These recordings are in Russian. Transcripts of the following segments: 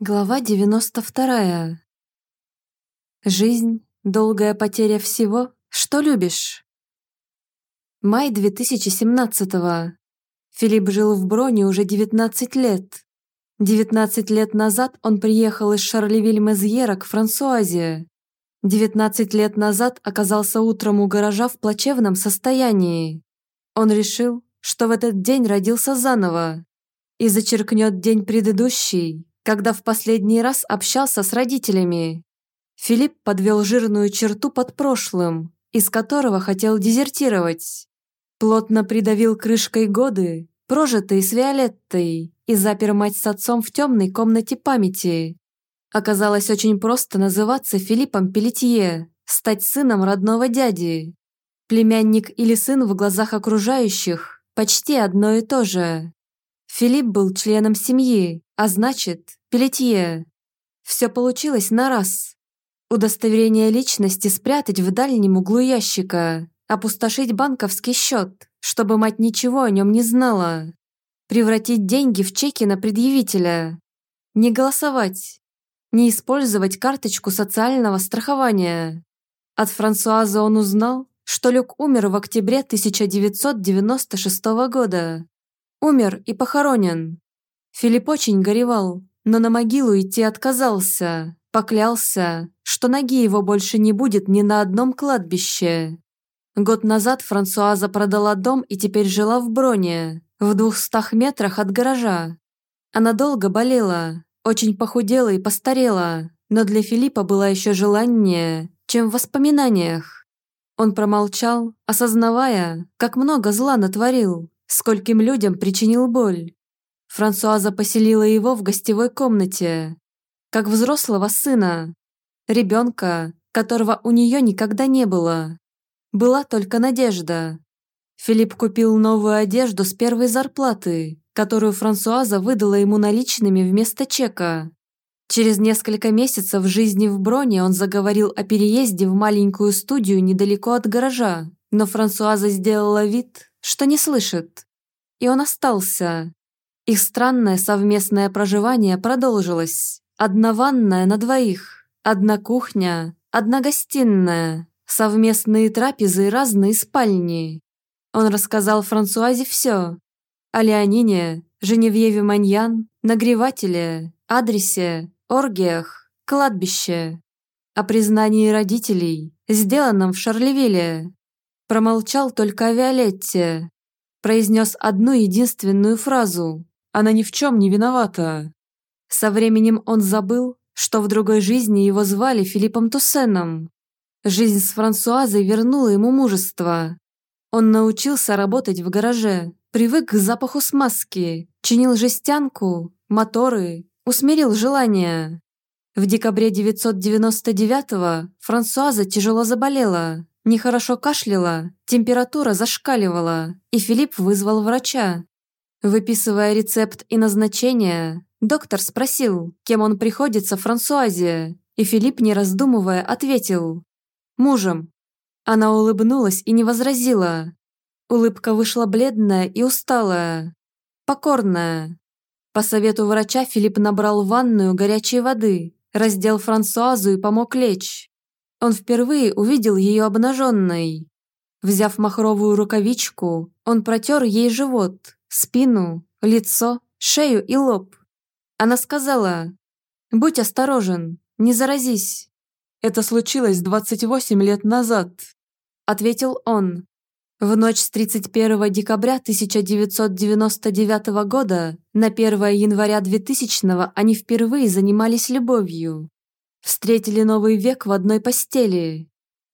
Глава 92. Жизнь – долгая потеря всего, что любишь. Май 2017-го. Филипп жил в Броне уже 19 лет. 19 лет назад он приехал из Шарлевиль-Мезьера к Франсуазе. 19 лет назад оказался утром у гаража в плачевном состоянии. Он решил, что в этот день родился заново и зачеркнет день предыдущий, когда в последний раз общался с родителями. Филипп подвел жирную черту под прошлым, из которого хотел дезертировать. Плотно придавил крышкой годы, прожитые с Виолеттой, и запер мать с отцом в темной комнате памяти. Оказалось очень просто называться Филиппом Пелетье, стать сыном родного дяди. Племянник или сын в глазах окружающих – почти одно и то же. Филипп был членом семьи, а значит, Пелетье. Все получилось на раз. Удостоверение личности спрятать в дальнем углу ящика, опустошить банковский счет, чтобы мать ничего о нем не знала, превратить деньги в чеки на предъявителя, не голосовать, не использовать карточку социального страхования. От Франсуаза он узнал, что Люк умер в октябре 1996 года. Умер и похоронен. Филипп очень горевал, но на могилу идти отказался, поклялся, что ноги его больше не будет ни на одном кладбище. Год назад Франсуаза продала дом и теперь жила в Броне, в двухстах метрах от гаража. Она долго болела, очень похудела и постарела, но для Филиппа было еще желание, чем в воспоминаниях. Он промолчал, осознавая, как много зла натворил, скольким людям причинил боль. Франсуаза поселила его в гостевой комнате, как взрослого сына, ребенка, которого у нее никогда не было. Была только надежда. Филипп купил новую одежду с первой зарплаты, которую Франсуаза выдала ему наличными вместо чека. Через несколько месяцев жизни в Броне он заговорил о переезде в маленькую студию недалеко от гаража, но Франсуаза сделала вид, что не слышит. И он остался, их странное совместное проживание продолжилось. Одна ванная на двоих, одна кухня, одна гостиная, совместные трапезы и разные спальни. Он рассказал Франсуазе все. О Леонине, Женевьеве Маньян, нагревателе, адресе, оргиях, кладбище. О признании родителей, сделанном в Шарлевилле. Промолчал только о Виолетте. Произнес одну единственную фразу она ни в чем не виновата. Со временем он забыл, что в другой жизни его звали Филиппом Туссеном. Жизнь с Франсуазой вернула ему мужество. Он научился работать в гараже, привык к запаху смазки, чинил жестянку, моторы, усмирил желания. В декабре 999-го Франсуаза тяжело заболела, нехорошо кашляла, температура зашкаливала, и Филипп вызвал врача. Выписывая рецепт и назначение, доктор спросил, кем он приходится Франсуазе, и Филипп, не раздумывая, ответил «Мужем». Она улыбнулась и не возразила. Улыбка вышла бледная и усталая, покорная. По совету врача Филипп набрал ванную горячей воды, раздел Франсуазу и помог лечь. Он впервые увидел ее обнаженной. Взяв махровую рукавичку, он протер ей живот, спину, лицо, шею и лоб. Она сказала, «Будь осторожен, не заразись». «Это случилось 28 лет назад», – ответил он. В ночь с 31 декабря 1999 года на 1 января 2000 они впервые занимались любовью. Встретили новый век в одной постели.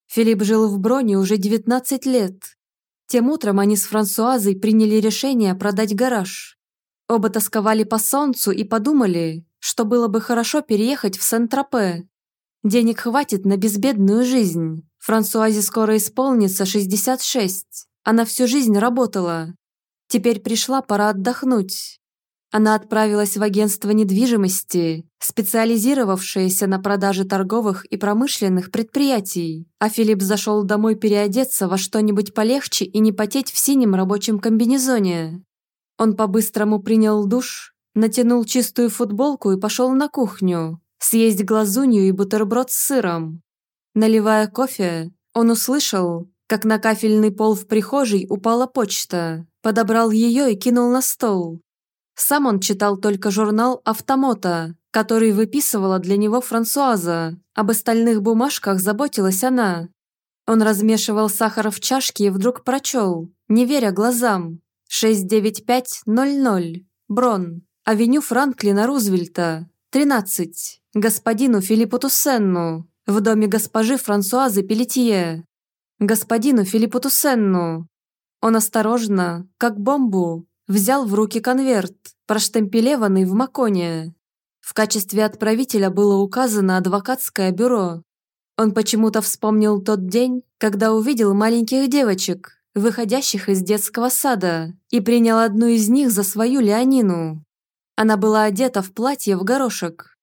Филипп жил в Броне уже 19 лет, тем утром они с Франсуазой приняли решение продать гараж. Оба тосковали по солнцу и подумали, что было бы хорошо переехать в Сент-Тропе. Денег хватит на безбедную жизнь. Франсуазе скоро исполнится 66. Она всю жизнь работала. Теперь пришла пора отдохнуть. Она отправилась в агентство недвижимости, специализировавшееся на продаже торговых и промышленных предприятий, а Филипп зашел домой переодеться во что-нибудь полегче и не потеть в синем рабочем комбинезоне. Он по-быстрому принял душ, Натянул чистую футболку и пошел на кухню, съесть глазунью и бутерброд с сыром. Наливая кофе, он услышал, как на кафельный пол в прихожей упала почта, подобрал ее и кинул на стол. Сам он читал только журнал «Автомота», который выписывала для него Франсуаза. Об остальных бумажках заботилась она. Он размешивал сахар в чашке и вдруг прочел, не веря глазам. 69500. Брон. Авеню Франклина Рузвельта. 13. Господину Филиппу Туссенну. В доме госпожи Франсуазы Пелетье. Господину Филиппу Туссенну. Он осторожно, как бомбу, взял в руки конверт, проштемпелеванный в Маконе. В качестве отправителя было указано адвокатское бюро. Он почему-то вспомнил тот день, когда увидел маленьких девочек, выходящих из детского сада, и принял одну из них за свою Леонину. Она была одета в платье в горошек.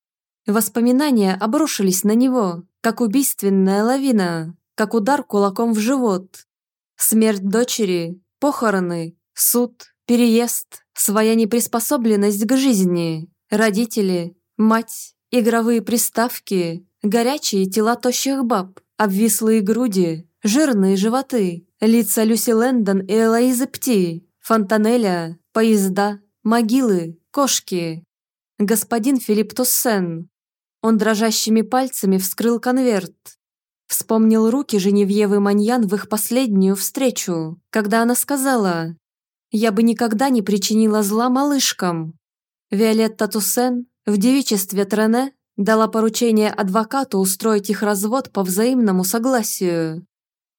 Воспоминания обрушились на него, как убийственная лавина, как удар кулаком в живот. Смерть дочери, похороны, суд, переезд, своя неприспособленность к жизни, родители, мать, игровые приставки, горячие тела тощих баб, обвислые груди, жирные животы, лица Люси Лэндон и Элоизы Пти, фонтанеля, поезда, могилы, кошки. Господин Филипп Туссен. Он дрожащими пальцами вскрыл конверт. Вспомнил руки Женевьевы Маньян в их последнюю встречу, когда она сказала я бы никогда не причинила зла малышкам. Виолетта Туссен в девичестве Трене дала поручение адвокату устроить их развод по взаимному согласию.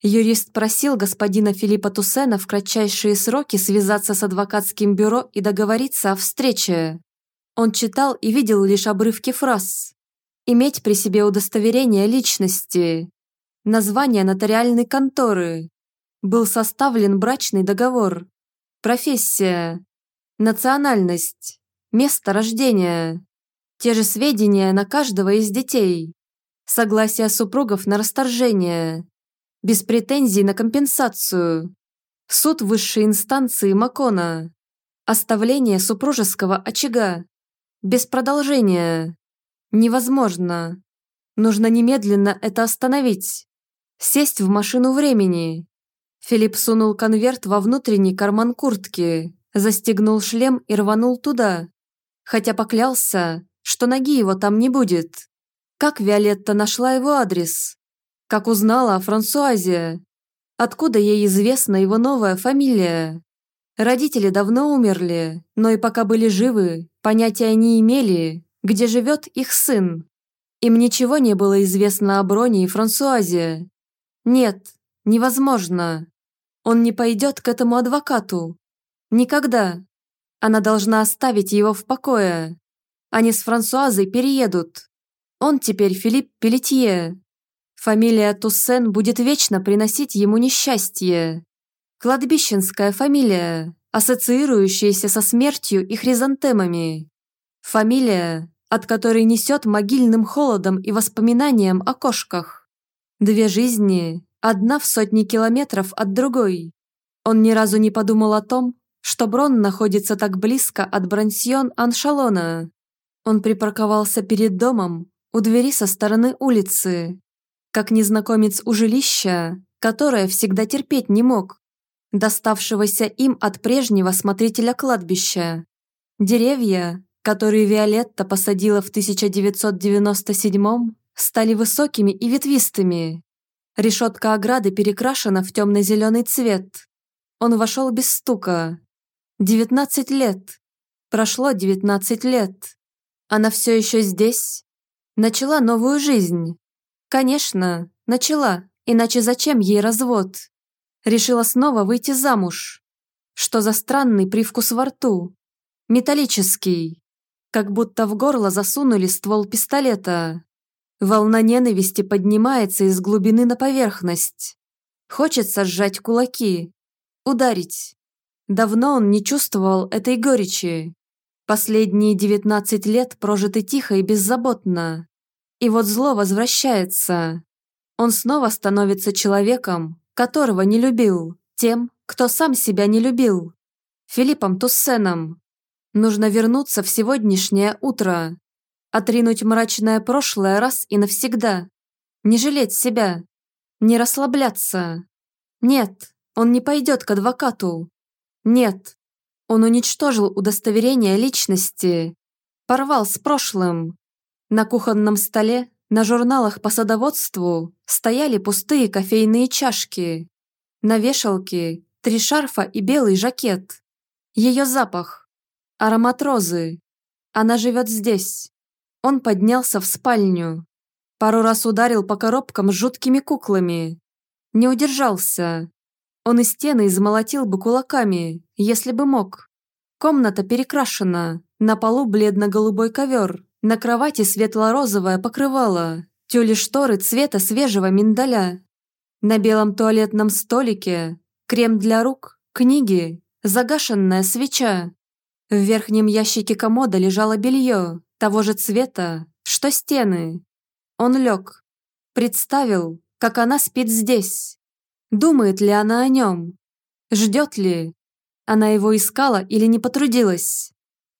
Юрист просил господина Филиппа Туссена в кратчайшие сроки связаться с адвокатским бюро и договориться о встрече. Он читал и видел лишь обрывки фраз. Иметь при себе удостоверение личности. Название нотариальной конторы. Был составлен брачный договор. Профессия. Национальность. Место рождения. Те же сведения на каждого из детей. Согласие супругов на расторжение. Без претензий на компенсацию. Суд высшей инстанции Макона. Оставление супружеского очага. Без продолжения. Невозможно. Нужно немедленно это остановить. Сесть в машину времени. Филипп сунул конверт во внутренний карман куртки, застегнул шлем и рванул туда. Хотя поклялся, что ноги его там не будет. Как Виолетта нашла его адрес? Как узнала о Франсуазе? Откуда ей известна его новая фамилия? Родители давно умерли, но и пока были живы, понятия не имели, где живет их сын. Им ничего не было известно о Броне и Франсуазе. Нет, невозможно. Он не пойдет к этому адвокату. Никогда. Она должна оставить его в покое. Они с Франсуазой переедут. Он теперь Филипп Пелетье. Фамилия Туссен будет вечно приносить ему несчастье. Кладбищенская фамилия, ассоциирующаяся со смертью и хризантемами. Фамилия, от которой несет могильным холодом и воспоминанием о кошках. Две жизни, одна в сотни километров от другой. Он ни разу не подумал о том, что Брон находится так близко от Брансьон-Аншалона. Он припарковался перед домом, у двери со стороны улицы, как незнакомец у жилища, которое всегда терпеть не мог, доставшегося им от прежнего смотрителя кладбища. Деревья, которые Виолетта посадила в 1997 стали высокими и ветвистыми, Решетка ограды перекрашена в темно-зеленый цвет. Он вошел без стука. Девятнадцать лет. Прошло девятнадцать лет. Она все еще здесь. Начала новую жизнь. Конечно, начала, иначе зачем ей развод? Решила снова выйти замуж. Что за странный привкус во рту? Металлический. Как будто в горло засунули ствол пистолета. Волна ненависти поднимается из глубины на поверхность. Хочется сжать кулаки, ударить. Давно он не чувствовал этой горечи. Последние 19 лет прожиты тихо и беззаботно. И вот зло возвращается. Он снова становится человеком, которого не любил, тем, кто сам себя не любил. Филиппом Туссеном. Нужно вернуться в сегодняшнее утро. Отринуть мрачное прошлое раз и навсегда. Не жалеть себя. Не расслабляться. Нет, он не пойдет к адвокату. Нет, он уничтожил удостоверение личности. Порвал с прошлым. На кухонном столе, на журналах по садоводству стояли пустые кофейные чашки. На вешалке три шарфа и белый жакет. Ее запах. Аромат розы. Она живет здесь. Он поднялся в спальню. Пару раз ударил по коробкам с жуткими куклами. Не удержался. Он и стены измолотил бы кулаками, если бы мог. Комната перекрашена, на полу бледно-голубой ковер, на кровати светло-розовое покрывало, тюли шторы цвета свежего миндаля. На белом туалетном столике крем для рук, книги, загашенная свеча. В верхнем ящике комода лежало белье, того же цвета, что стены. Он лег. Представил, как она спит здесь. Думает ли она о нем? Ждет ли? Она его искала или не потрудилась?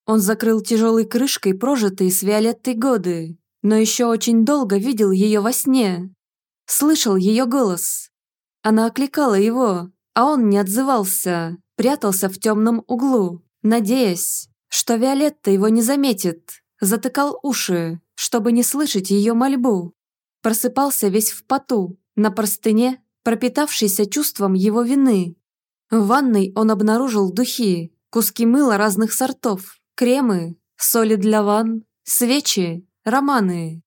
Он закрыл тяжелой крышкой прожитые с Виолеттой годы, но еще очень долго видел ее во сне. Слышал ее голос. Она окликала его, а он не отзывался, прятался в темном углу, надеясь, что Виолетта его не заметит, затыкал уши, чтобы не слышать ее мольбу. Просыпался весь в поту, на простыне, пропитавшийся чувством его вины. В ванной он обнаружил духи, куски мыла разных сортов, кремы, соли для ванн, свечи, романы.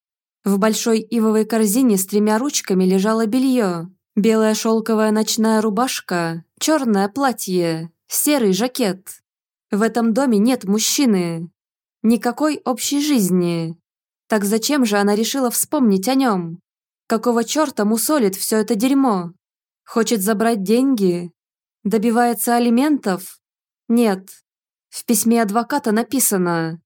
В большой ивовой корзине с тремя ручками лежало белье, белая шелковая ночная рубашка, черное платье, серый жакет. В этом доме нет мужчины. Никакой общей жизни. Так зачем же она решила вспомнить о нем? Какого черта мусолит все это дерьмо? Хочет забрать деньги? Добивается алиментов? Нет. В письме адвоката написано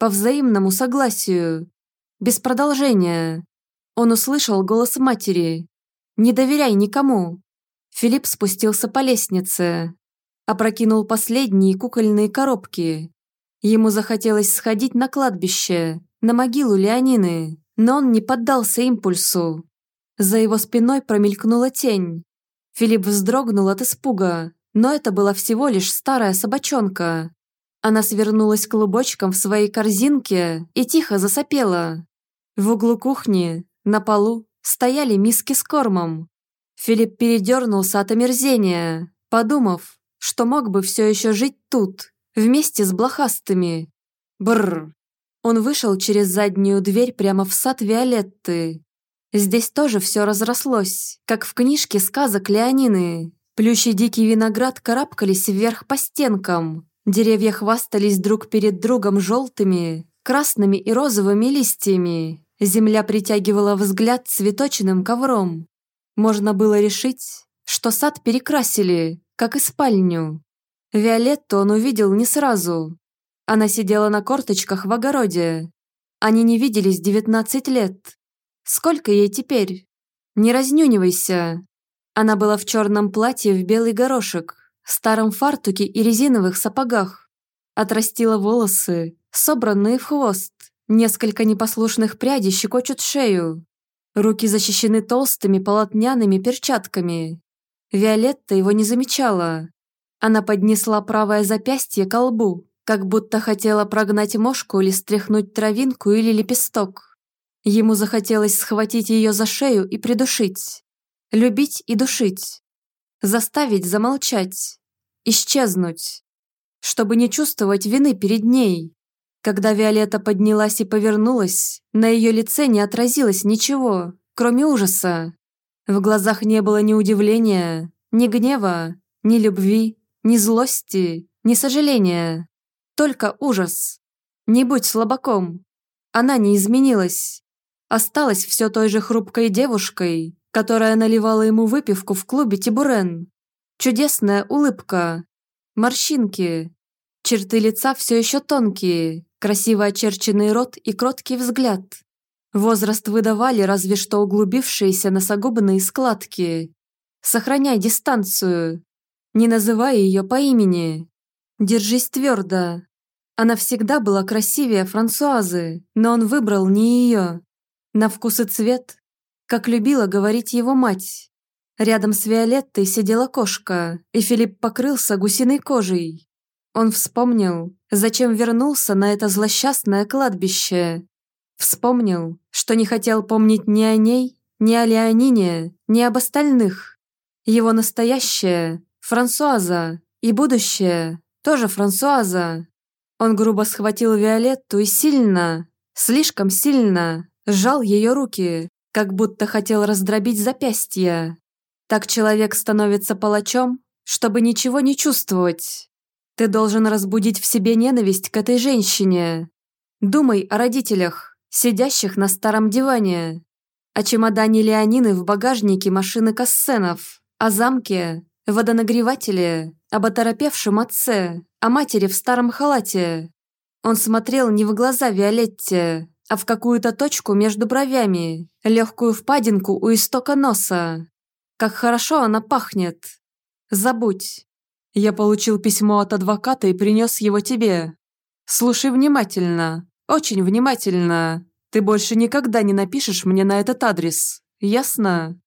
«По взаимному согласию». Без продолжения. Он услышал голос матери. «Не доверяй никому». Филипп спустился по лестнице. Опрокинул последние кукольные коробки. Ему захотелось сходить на кладбище, на могилу Леонины но он не поддался импульсу. За его спиной промелькнула тень. Филипп вздрогнул от испуга, но это была всего лишь старая собачонка. Она свернулась клубочком в своей корзинке и тихо засопела. В углу кухни, на полу, стояли миски с кормом. Филипп передернулся от омерзения, подумав, что мог бы все еще жить тут, вместе с блохастыми. Бррр, он вышел через заднюю дверь прямо в сад Виолетты. Здесь тоже все разрослось, как в книжке сказок Леонины. Плющ и дикий виноград карабкались вверх по стенкам. Деревья хвастались друг перед другом желтыми, красными и розовыми листьями. Земля притягивала взгляд цветочным ковром. Можно было решить, что сад перекрасили, как и спальню. Виолетту он увидел не сразу, она сидела на корточках в огороде. Они не виделись 19 лет. Сколько ей теперь? Не разнюнивайся. Она была в черном платье в белый горошек, старом фартуке и резиновых сапогах. Отрастила волосы, собранные в хвост. Несколько непослушных прядей щекочут шею. Руки защищены толстыми полотняными перчатками. Виолетта его не замечала. Она поднесла правое запястье к лбу, как будто хотела прогнать мошку или стряхнуть травинку или лепесток. Ему захотелось схватить ее за шею и придушить. Любить и душить. Заставить замолчать. Исчезнуть. Чтобы не чувствовать вины перед ней. Когда Виолетта поднялась и повернулась, на ее лице не отразилось ничего, кроме ужаса. В глазах не было ни удивления, ни гнева, ни любви, ни злости, ни сожаления. Только ужас. Не будь слабаком. Она не изменилась. Осталась все той же хрупкой девушкой, которая наливала ему выпивку в клубе Тибурен. Чудесная улыбка. Морщинки. Черты лица все еще тонкие, красиво очерченный рот и кроткий взгляд. Возраст выдавали разве что углубившиеся носогубные складки. Сохраняй дистанцию. Не называй ее по имени. Держись твердо. Она всегда была красивее Франсуазы, но он выбрал не ее. На вкус и цвет, как любила говорить его мать. Рядом с Виолеттой сидела кошка, и Филипп покрылся гусиной кожей. Он вспомнил, зачем вернулся на это злосчастное кладбище. Вспомнил, что не хотел помнить ни о ней, ни о Леонине, ни об остальных. Его настоящее – Франсуаза, и будущее – тоже Франсуаза. Он грубо схватил Виолетту и сильно, слишком сильно, сжал ее руки, как будто хотел раздробить запястья. Так человек становится палачом, чтобы ничего не чувствовать. Ты должен разбудить в себе ненависть к этой женщине. Думай о родителях, сидящих на старом диване, о чемодане Леонины в багажнике машины Кассенов, о замке, водонагревателе, об оторопевшем отце, о матери в старом халате. Он смотрел не в глаза Виолетте, а в какую-то точку между бровями, легкую впадинку у истока носа. Как хорошо она пахнет. Забудь. Я получил письмо от адвоката и принес его тебе. Слушай внимательно, очень внимательно. Ты больше никогда не напишешь мне на этот адрес, ясно?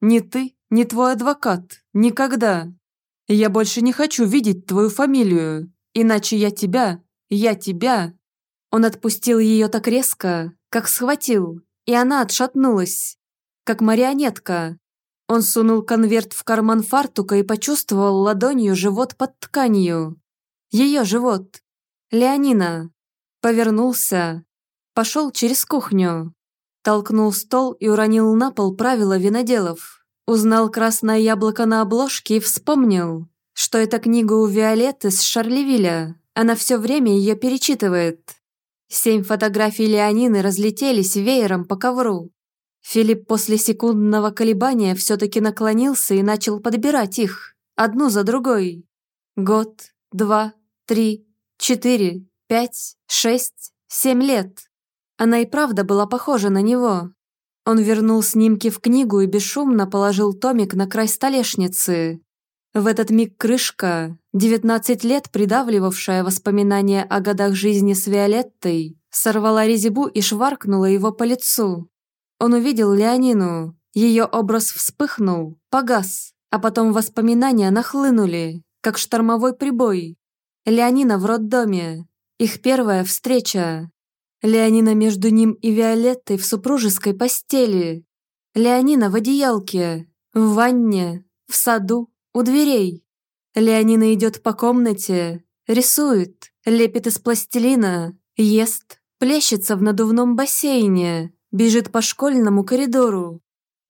Ни ты, ни твой адвокат, никогда. Я больше не хочу видеть твою фамилию, иначе я тебя, я тебя». Он отпустил ее так резко, как схватил, и она отшатнулась, как марионетка, он сунул конверт в карман фартука и почувствовал ладонью живот под тканью. Ее живот. Леонина. Повернулся. Пошел через кухню. Толкнул стол и уронил на пол правила виноделов. Узнал красное яблоко на обложке и вспомнил, что это книга у Виолетты с Шарлевиля. Она все время ее перечитывает. Семь фотографий Леонины разлетелись веером по ковру. Филипп после секундного колебания все-таки наклонился и начал подбирать их, одну за другой. Год, два, три, четыре, пять, шесть, семь лет. Она и правда была похожа на него. Он вернул снимки в книгу и бесшумно положил томик на край столешницы. В этот миг крышка, 19 лет придавливавшая воспоминания о годах жизни с Виолеттой, сорвала резьбу и шваркнула его по лицу. Он увидел Леонину. Ее образ вспыхнул, погас, а потом воспоминания нахлынули, как штормовой прибой. Леонина в роддоме. Их первая встреча. Леонина между ним и Виолеттой в супружеской постели. Леонина в одеялке, в ванне, в саду, у дверей. Леонина идет по комнате, рисует, лепит из пластилина, ест, плещется в надувном бассейне, бежит по школьному коридору.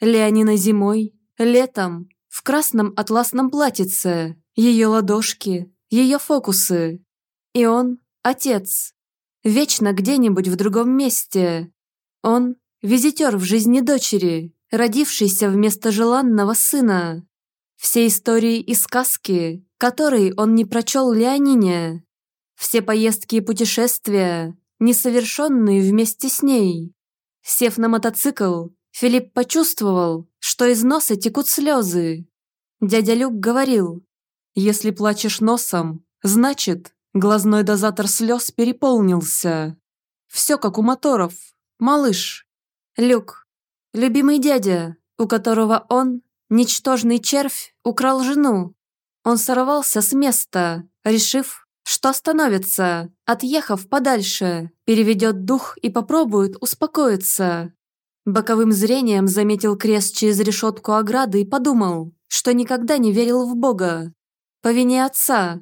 Леонина зимой, летом, в красном атласном платьице, ее ладошки, ее фокусы. И он – отец. Вечно где-нибудь в другом месте. Он – визитер в жизни дочери, родившийся вместо желанного сына. Все истории и сказки, которые он не прочел Леонине. Все поездки и путешествия, несовершенные вместе с ней. Сев на мотоцикл, Филипп почувствовал, что из носа текут слезы. Дядя Люк говорил, «Если плачешь носом, значит, глазной дозатор слез переполнился. Все как у моторов, малыш». Люк, любимый дядя, у которого он, ничтожный червь, украл жену. Он сорвался с места, решив, что остановится, отъехав подальше, переведет дух и попробует успокоиться. Боковым зрением заметил крест через решетку ограды и подумал, что никогда не верил в Бога. По вине отца.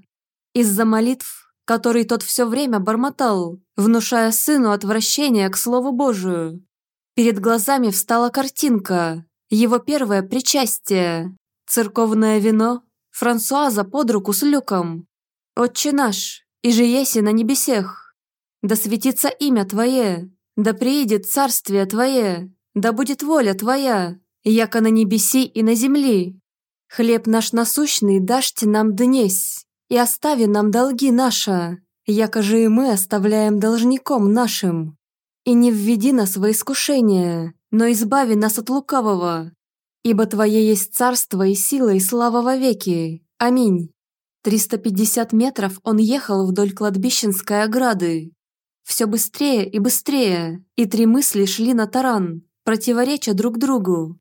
Из-за молитв, которые тот все время бормотал, внушая сыну отвращение к Слову Божию. Перед глазами встала картинка, его первое причастие, церковное вино, Франсуаза под руку с Люком, «Отче наш, и же еси на небесех, да светится имя Твое, да приидет царствие Твое, да будет воля Твоя, яко на небеси и на земли. Хлеб наш насущный дашьте нам днесь, и остави нам долги наши, яко же и мы оставляем должником нашим. И не введи нас во искушение, но избави нас от лукавого. Ибо Твое есть царство и сила и слава во веки. Аминь. 350 метров он ехал вдоль кладбищенской ограды. Все быстрее и быстрее, и три мысли шли на таран, противореча друг другу.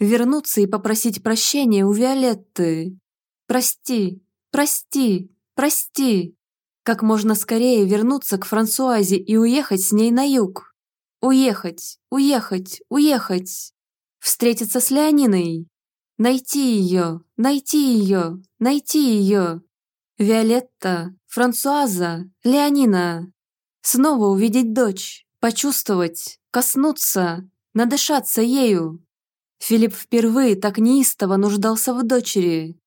Вернуться и попросить прощения у Виолетты. Прости, прости, прости. Как можно скорее вернуться к Франсуазе и уехать с ней на юг. Уехать, уехать, уехать. Встретиться с Леониной. Найти ее, найти ее, найти ее. Виолетта, Франсуаза, Леонина. Снова увидеть дочь, почувствовать, коснуться, надышаться ею. Филипп впервые так неистово нуждался в дочери.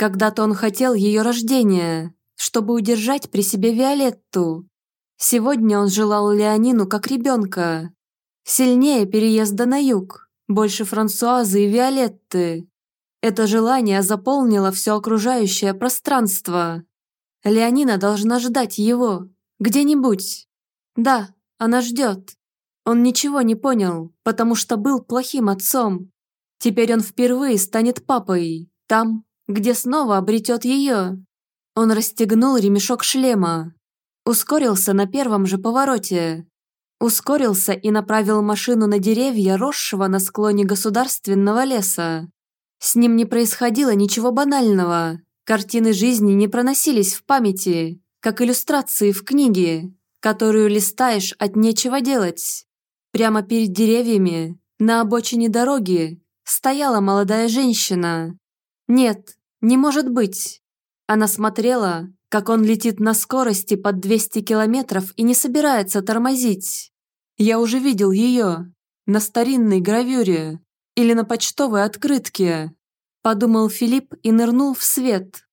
Когда-то он хотел ее рождения, чтобы удержать при себе Виолетту. Сегодня он желал Леонину как ребенка. Сильнее переезда на юг, больше Франсуазы и Виолетты. Это желание заполнило все окружающее пространство. Леонина должна ждать его, где-нибудь. Да, она ждет. Он ничего не понял, потому что был плохим отцом. Теперь он впервые станет папой, там, где снова обретет ее. Он расстегнул ремешок шлема, ускорился на первом же повороте, ускорился и направил машину на деревья, росшего на склоне государственного леса. С ним не происходило ничего банального, картины жизни не проносились в памяти, как иллюстрации в книге, которую листаешь от нечего делать. Прямо перед деревьями, на обочине дороги, стояла молодая женщина. Нет, не может быть. Она смотрела, как он летит на скорости под 200 километров и не собирается тормозить. Я уже видел ее на старинной гравюре или на почтовой открытке. Подумал Филипп и нырнул в свет,